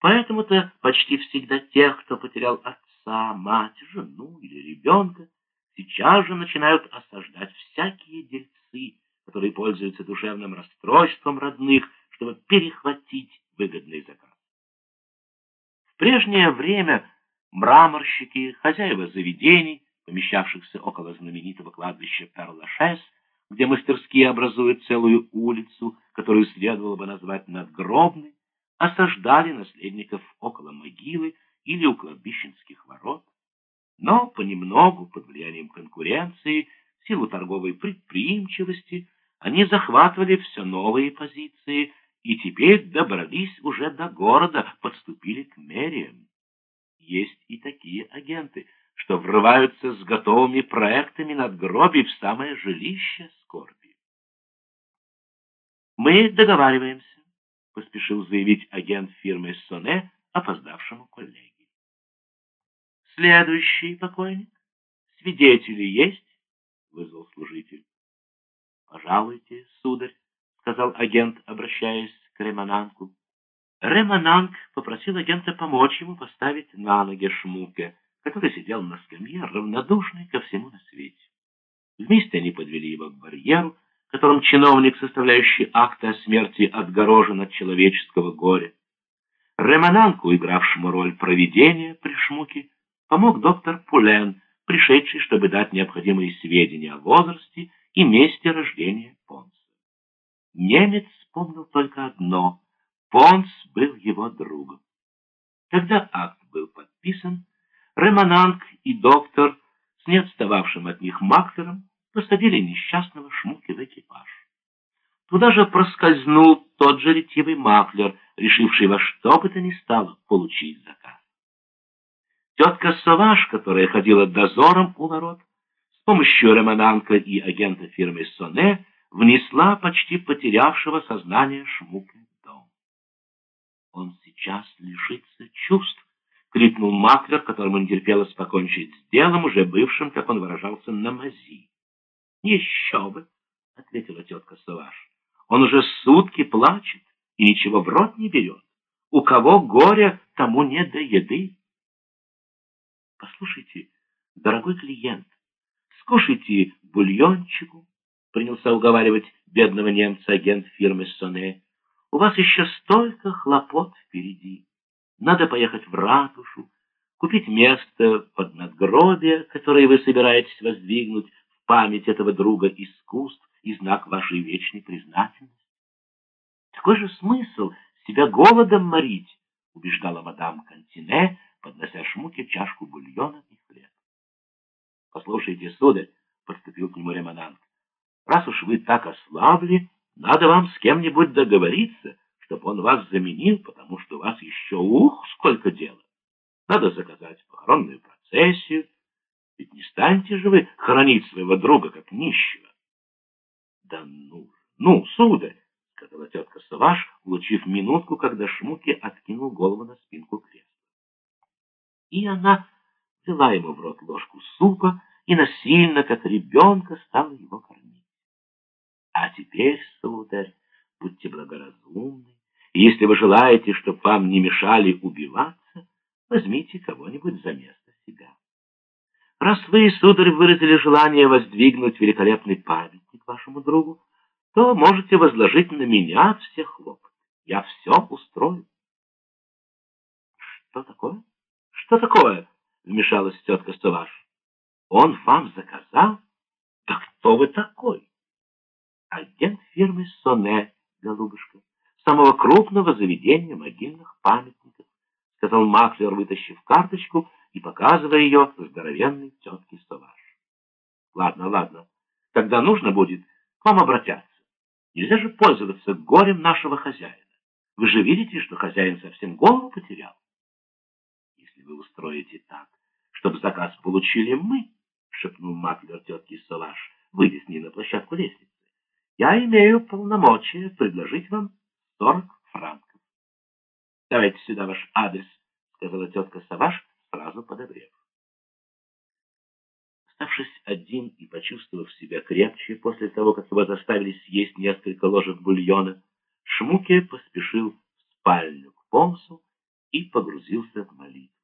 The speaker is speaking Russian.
Поэтому-то почти всегда тех, кто потерял отца, мать, жену или ребенка, сейчас же начинают осаждать всякие дельцы, которые пользуются душевным расстройством родных, чтобы перехватить выгодный заказ. В прежнее время мраморщики, хозяева заведений, помещавшихся около знаменитого кладбища Перлашес, где мастерские образуют целую улицу, которую следовало бы назвать надгробной, осаждали наследников около могилы или у кладбищенских ворот. Но понемногу, под влиянием конкуренции, в силу торговой предприимчивости, они захватывали все новые позиции и теперь добрались уже до города, подступили к мэриям. Есть и такие агенты, что врываются с готовыми проектами надгробий в самое жилище скорби. «Мы договариваемся», — поспешил заявить агент фирмы «Соне» опоздавшему коллеге. «Следующий покойник? Свидетели есть?» — вызвал служитель. «Пожалуйте, сударь», — сказал агент, обращаясь к Ремананку. Ремананг попросил агента помочь ему поставить на ноги Шмуке, который сидел на скамье, равнодушный ко всему на свете. Вместе они подвели его к барьеру, которым чиновник, составляющий акты о смерти, отгорожен от человеческого горя. Ремананку, игравшему роль провидения при Шмуке, помог доктор Пулен, пришедший, чтобы дать необходимые сведения о возрасте и месте рождения Понса. Немец вспомнил только одно — Понс был его другом. Когда акт был подписан, Ремонанг и доктор с не отстававшим от них Макфером посадили несчастного экипаж. Туда же проскользнул тот же ретивый маклер, решивший во что бы то ни стало получить заказ. Тетка Саваш, которая ходила дозором у ворот, с помощью Ремонанка и агента фирмы Соне внесла почти потерявшего сознание Шмука в дом. Он сейчас лишится чувств, — крикнул Маклер, которому не терпелось покончить с делом, уже бывшим, как он выражался, на мази. — Еще бы, — ответила тетка Саваш. — Он уже сутки плачет и ничего в рот не берет. У кого горе, тому нет до еды. — Послушайте, дорогой клиент, скушайте бульончику, — принялся уговаривать бедного немца агент фирмы Соне. — У вас еще столько хлопот впереди. Надо поехать в ратушу, купить место под надгробие, которое вы собираетесь воздвигнуть в память этого друга искусств и знак вашей вечной признательности. Какой же смысл себя голодом морить, убеждала мадам Кантине, поднося Шмуке чашку бульона и хлеб. Послушайте, сударь, подступил к нему Ремонант, раз уж вы так ослабли, надо вам с кем-нибудь договориться, чтобы он вас заменил, потому что у вас еще ух, сколько дела. Надо заказать похоронную процессию, ведь не станете же вы хоронить своего друга как нищего. Да ну, ну, сударь, сказала тетка Саваш, улучив минутку, когда Шмуки откинул голову на спинку кресла. И она взяла ему в рот ложку супа и насильно, как ребенка, стала его кормить. А теперь, сударь, будьте благоразумны, если вы желаете, чтобы вам не мешали убиваться, возьмите кого-нибудь за место себя. Раз вы, сударь, выразили желание воздвигнуть великолепный памятник вашему другу, то можете возложить на меня все хлопоты. Я все устрою. Что такое? Что такое? Вмешалась тетка Саваш. Он вам заказал? Да кто вы такой? Агент фирмы Соне, голубушка самого крупного заведения могильных памятников, сказал Маклер, вытащив карточку и показывая ее здоровенной тетке Саваш. Ладно, ладно, когда нужно будет, к вам обратятся. Нельзя же пользоваться горем нашего хозяина. Вы же видите, что хозяин совсем голову потерял. Если вы устроите так, чтобы заказ получили мы, шепнул Маклер тетке Саваш, выйдя с ней на площадку лестницы, я имею полномочия предложить вам сорок франков. — Давайте сюда ваш адрес, — сказала тетка Саваш, сразу подобрев. Оставшись один и почувствовав себя крепче после того, как его заставили съесть несколько ложек бульона, Шмуке поспешил в спальню к Помсу и погрузился в молитву.